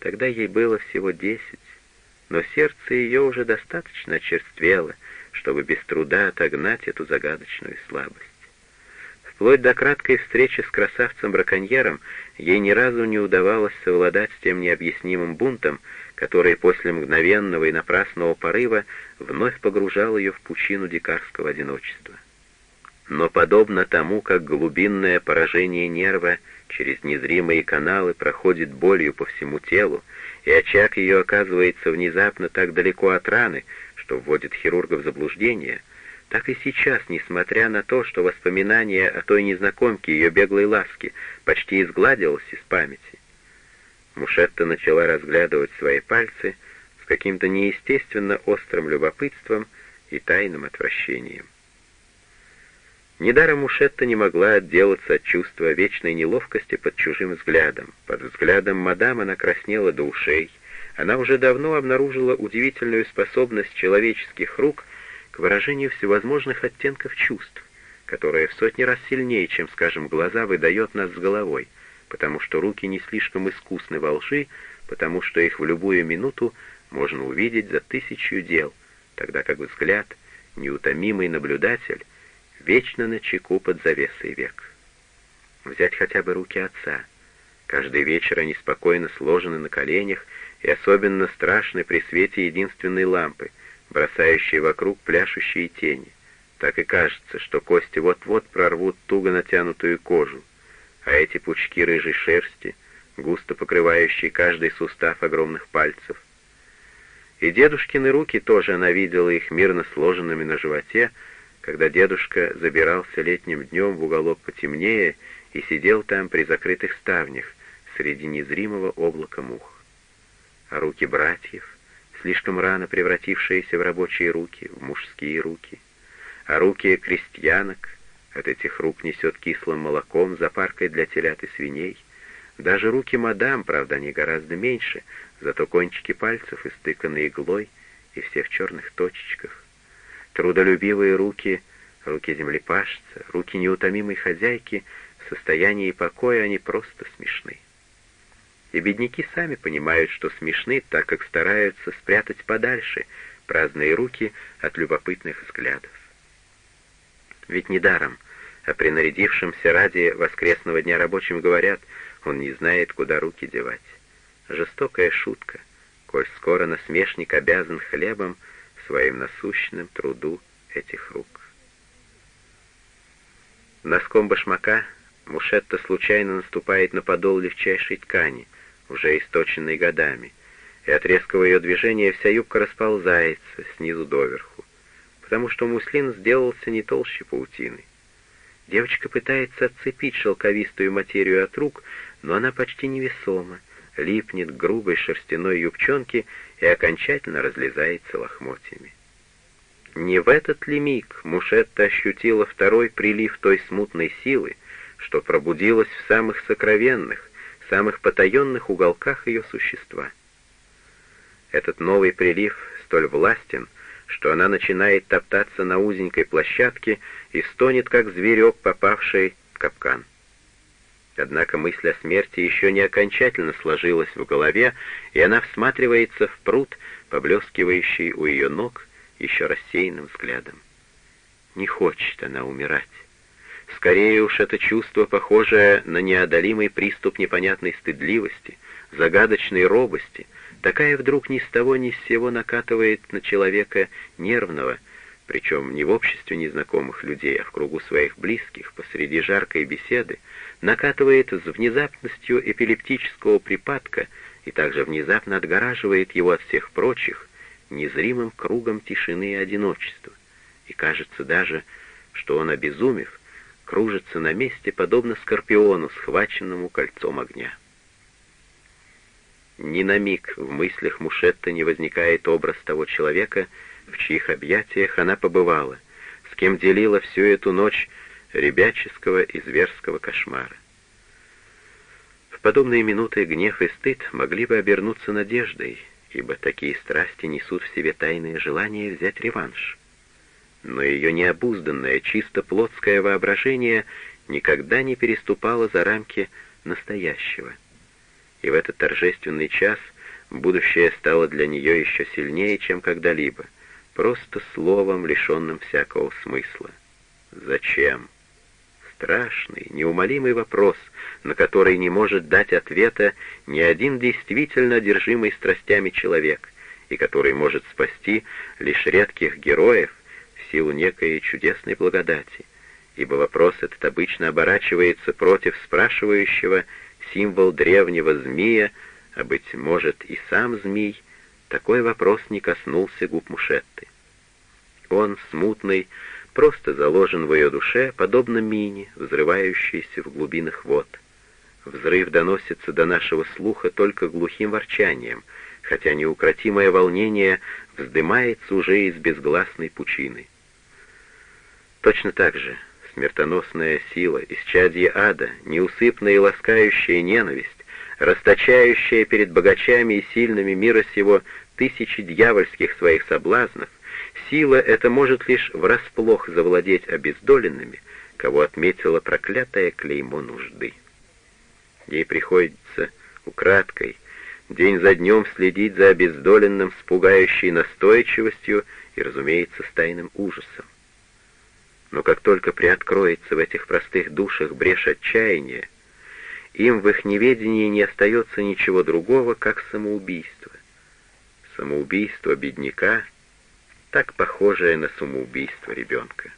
Тогда ей было всего десять, но сердце ее уже достаточно очерствело, чтобы без труда отогнать эту загадочную слабость. Вплоть до краткой встречи с красавцем-браконьером ей ни разу не удавалось совладать с тем необъяснимым бунтом, который после мгновенного и напрасного порыва вновь погружал ее в пучину дикарского одиночества. Но подобно тому, как глубинное поражение нерва через незримые каналы проходит болью по всему телу, и очаг ее оказывается внезапно так далеко от раны, что вводит хирурга в заблуждение — так и сейчас, несмотря на то, что воспоминание о той незнакомке ее беглой ласки почти изгладилось из памяти, Мушетта начала разглядывать свои пальцы с каким-то неестественно острым любопытством и тайным отвращением. Недаром Мушетта не могла отделаться от чувства вечной неловкости под чужим взглядом. Под взглядом мадам она краснела до ушей. Она уже давно обнаружила удивительную способность человеческих рук к выражению всевозможных оттенков чувств, которое в сотни раз сильнее, чем, скажем, глаза, выдает нас с головой, потому что руки не слишком искусны во лжи, потому что их в любую минуту можно увидеть за тысячу дел, тогда как взгляд, неутомимый наблюдатель, вечно на чеку под завесой век. Взять хотя бы руки отца. Каждый вечер они спокойно сложены на коленях и особенно страшны при свете единственной лампы, бросающие вокруг пляшущие тени. Так и кажется, что кости вот-вот прорвут туго натянутую кожу, а эти пучки рыжей шерсти, густо покрывающие каждый сустав огромных пальцев. И дедушкины руки тоже она видела их мирно сложенными на животе, когда дедушка забирался летним днем в уголок потемнее и сидел там при закрытых ставнях среди незримого облака мух. А руки братьев — слишком рано превратившиеся в рабочие руки, в мужские руки. А руки крестьянок, от этих рук несет кислым молоком, запаркой для телят и свиней. Даже руки мадам, правда, они гораздо меньше, зато кончики пальцев истыканы иглой и все в черных точечках. Трудолюбивые руки, руки землепашца, руки неутомимой хозяйки, в состоянии покоя они просто смешны. И бедняки сами понимают, что смешны, так как стараются спрятать подальше праздные руки от любопытных взглядов. Ведь недаром о принарядившемся ради воскресного дня рабочим говорят, он не знает, куда руки девать. Жестокая шутка, коль скоро насмешник обязан хлебом своим насущным труду этих рук. Носком башмака Мушетта случайно наступает на подол легчайшей ткани — уже источенный годами, и от резкого ее движения вся юбка расползается снизу доверху, потому что муслин сделался не толще паутины. Девочка пытается отцепить шелковистую материю от рук, но она почти невесома, липнет к грубой шерстяной юбчонке и окончательно разлезается лохмотьями. Не в этот ли миг Мушетта ощутила второй прилив той смутной силы, что пробудилась в самых сокровенных, самых потаенных уголках ее существа. Этот новый прилив столь властен, что она начинает топтаться на узенькой площадке и стонет, как зверек, попавший в капкан. Однако мысль о смерти еще не окончательно сложилась в голове, и она всматривается в пруд, поблескивающий у ее ног еще рассеянным взглядом. Не хочет она умирать. Скорее уж это чувство, похожее на неодолимый приступ непонятной стыдливости, загадочной робости, такая вдруг ни с того ни с сего накатывает на человека нервного, причем не в обществе незнакомых людей, а в кругу своих близких, посреди жаркой беседы, накатывает с внезапностью эпилептического припадка и также внезапно отгораживает его от всех прочих, незримым кругом тишины и одиночества. И кажется даже, что он, обезумев, кружится на месте, подобно скорпиону, схваченному кольцом огня. Ни на миг в мыслях Мушетта не возникает образ того человека, в чьих объятиях она побывала, с кем делила всю эту ночь ребяческого и зверского кошмара. В подобные минуты гнев и стыд могли бы обернуться надеждой, ибо такие страсти несут в себе тайное желание взять реванш но ее необузданное, чисто плотское воображение никогда не переступало за рамки настоящего. И в этот торжественный час будущее стало для нее еще сильнее, чем когда-либо, просто словом, лишенным всякого смысла. Зачем? Страшный, неумолимый вопрос, на который не может дать ответа ни один действительно одержимый страстями человек, и который может спасти лишь редких героев в силу некой чудесной благодати, ибо вопрос этот обычно оборачивается против спрашивающего символ древнего змея, а, быть может, и сам змей, такой вопрос не коснулся губ Мушетты. Он, смутный, просто заложен в ее душе, подобно мине, взрывающейся в глубинах вод. Взрыв доносится до нашего слуха только глухим ворчанием, хотя неукротимое волнение вздымается уже из безгласной пучины. Точно так же смертоносная сила, исчадье ада, неусыпная и ласкающая ненависть, расточающая перед богачами и сильными мира сего тысячи дьявольских своих соблазнов, сила эта может лишь врасплох завладеть обездоленными, кого отметила проклятое клеймо нужды. Ей приходится украдкой, день за днем следить за обездоленным с пугающей настойчивостью и, разумеется, с тайным ужасом. Но как только приоткроется в этих простых душах брешь отчаяния, им в их неведении не остается ничего другого, как самоубийство. Самоубийство бедняка, так похожее на самоубийство ребенка.